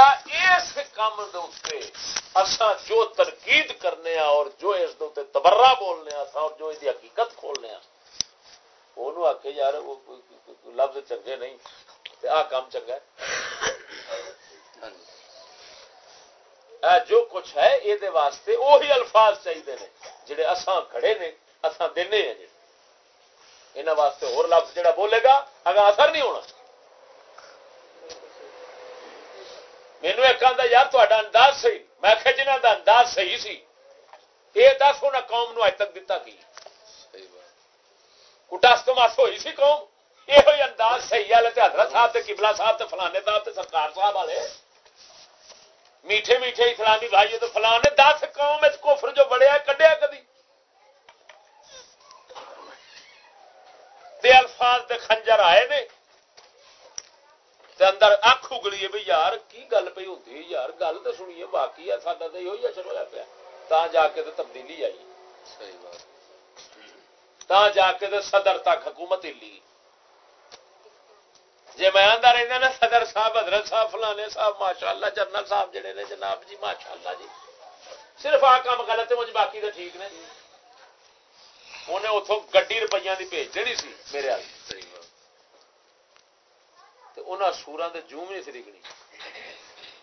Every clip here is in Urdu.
اس کام اساں جو ترکید کرنے اور جو اس تبرا بولنے اور جو یہ حقیقت کھولنے وہ آ یار لفظ چنگے نہیں آ کام چنگا جو کچھ ہے یہ واسطے وہی الفاظ چاہیے جڑے اساں کھڑے نے، اساں دینے ہیں یہاں واسطے اور لفظ جڑا بولے گا اگر اثر نہیں ہونا۔ مینو ایک آدھا یار تا انداز صحیح میں کہ جنہ کا انداز صحیح سی یہ دس ہونا قوم نو اج تک دتا کی کٹاس تو مس ہوئی سی قوم یہ انداز صحیح ہے حضرت صاحب کبلا صاحب فلانے صاحب سرکار صاحب والے میٹھے میٹھے اسلامی بھائی تو فلانے دس قوم کفر جو بڑے کڈیا کدی الفاظ دے خنجر آئے نے اندر اکھ اگلی ہے بھائی یار کی گل پہ ہوتی یار گل تو سنیے باقی ہے ساڈا تو یہ اثر ہوا پیا تا جا کے تو تبدیلی آئی صحیح بات تا جا کے تو صدر تک حکومت ہلی جی میں رہتا نا صدر صاحب حضرت صاحب فلانے صاحب ماشاء اللہ جنرل صاحب جڑے نے جناب جی ماشاء اللہ جی صرف آ کام غلط ہے مجھے باقی تو ٹھیک نے انہیں اتوں گی روپیہ کی بھیج دینی سی میرے انہیں سورا کے جوم نہیں سریکنی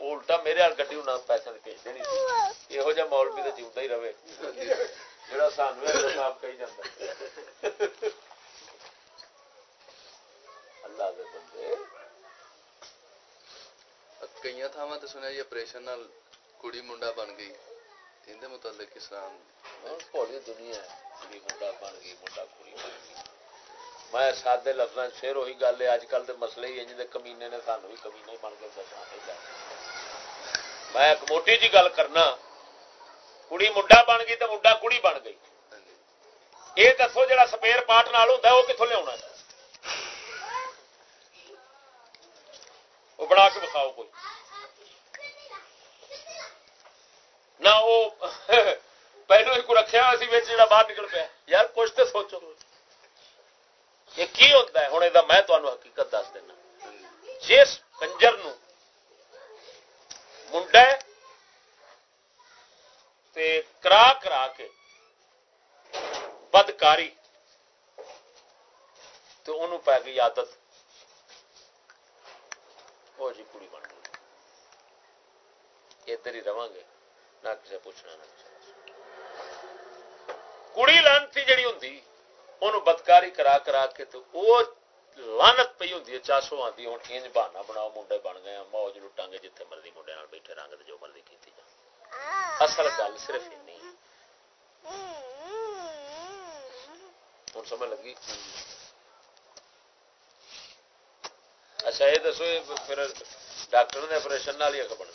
الٹا میرے ہال گی انہیں پیسے بھیج دینی سی یہو جہ مول بھی تو جیوا ہی رہے جا سان صاحب کہی جاتا اللہ دے بندے کئی تھاواں تے سنیا جی اپریشن کڑی منڈا بن گئی اندے متعلق اسلام پوری دنیا ہے منڈا بن گئی منڈا کڑی بن گئی میں سادے لفظ پھر وہی گل ہے اج کل کے مسئلے ہی انج کمینے نے سانو بھی کمینے بن کے میں ایک موٹی جی گل کرنا، کڑی منڈا بن گئی تو منڈا کڑی بن گئی۔ یہ دسو جا سپیر پارٹ نال ہوتا وہ کتوں لیا وہ بنا کے بکھاؤ کوئی۔ نہ وہ پہلو ہی کو رکھا جا باہر نکل پیا۔ یار کچھ تو سوچو۔ یہ کی ہوتا ہے؟ ہوں یہ میں تمہیں حقیقت دس دینا۔ جس کنجر منڈا کرا کرا کے بدکاری تو انہوں پی گئی عادت۔ وہ جی کڑی بن گئی۔ ادھر ہی رہے گے، نہ کسی پوچھنا نہ کسی کڑی لانتی جڑی ہوں انہوں بدکاری کرا کرا کے تو وہ لانت پی ہوں چاسو آتی ہوں انج بہانا بناؤ منڈے بن گئے موج لٹا گے جتنے مرضی منڈے بیٹھے رنگ جو مرضی کی جا اصل گل صرف ہوں سمجھ لگی؟ اچھا یہ دسو پھر ڈاکٹر نے آپریشن ہی اگ بن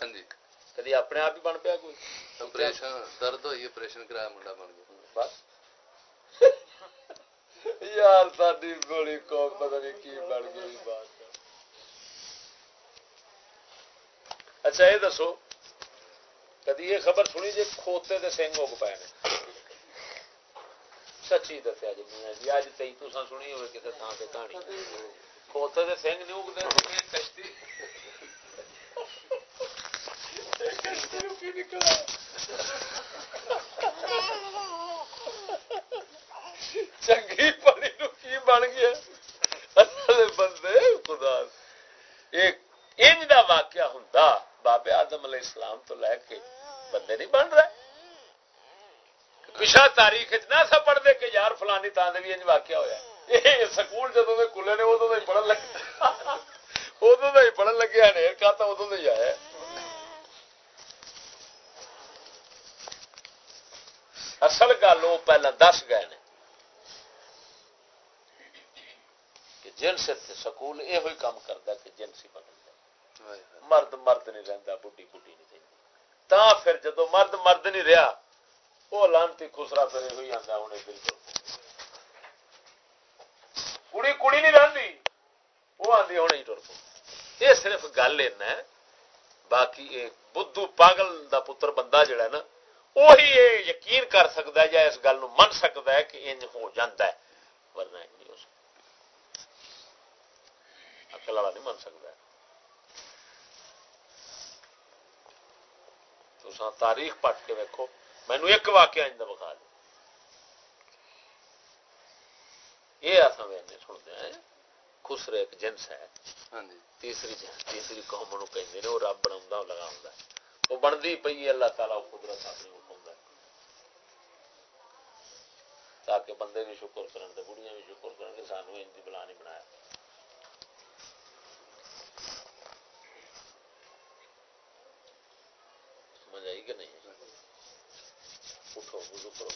ہاں جی۔ کدی اپنے آپ ہی بن پیا کوئی؟ درد ہوئی آپریشن کرایا منڈا بن گیا۔ بس۔ نال ساری بڑی قوم پتہ نہیں کی بن گئی بات۔ اچھا یہ دسو، کدی یہ خبر سنی جی کھوتے دے سنگ اگ پے سچی دسیا جی میاں جی اج تھی تو سنی ہوئے کسی تھان سے کہانی۔ کھوتے دے سنگ نہیں اگتے کشتی چنگی پڑی نو کی بن گیا بندے، خدا۔ ایک، انج دا واقعہ ہوں بابے آدم علیہ السلام تو لے کے بندے نہیں بن رہے۔ پچھا تاریخ نہ سا پڑھ دے کہ یار فلانی تھان سے بھی انج واقعہ ہوا یہ سکول جدو کھلے نے ادو ہی پڑھن لگے۔ ادو ہی پڑھن لگے نے کا تو ادو ہی آیا اصل گل وہ پہلے دس گئے نے۔ جنس سکول یہ کام کرتا کہ جنس ہی بدل مرد مرد نہیں رہتا بڑھی بڑھی نہیں رہتی تا پھر جدو مرد مرد نہیں رہا وہ لانتی خسرا پھر یہ آتا ہوں بالکل کڑی کڑی نہیں رہتی وہ آدھی ہونے ٹر پو۔ یہ صرف گل ایسا باقی بدھو پاگل دا پتر بندہ جڑا ہے نا وہی یہ یقین کر سکتا ہے یا اس گل من سکتا ہے کہ انج ہو جاتا ہے ورنہ نہیں ہو سکتا اکل والا نہیں من سکتا تو تاریخ پٹ کے ویکو مینو ایک واقعہ انج بخا دے یہ اصل ویسے سنتے ہیں خسرے ایک جنس ہے تیسری جنس تیسری قوم کہتے وہ رب بنا لگا وہ بنتی پی اللہ تعالیٰ قدرت اپنی اٹھا تاکہ بندے بھی شکر کرنے کہ نہیں؟ اٹھو وضو کرو۔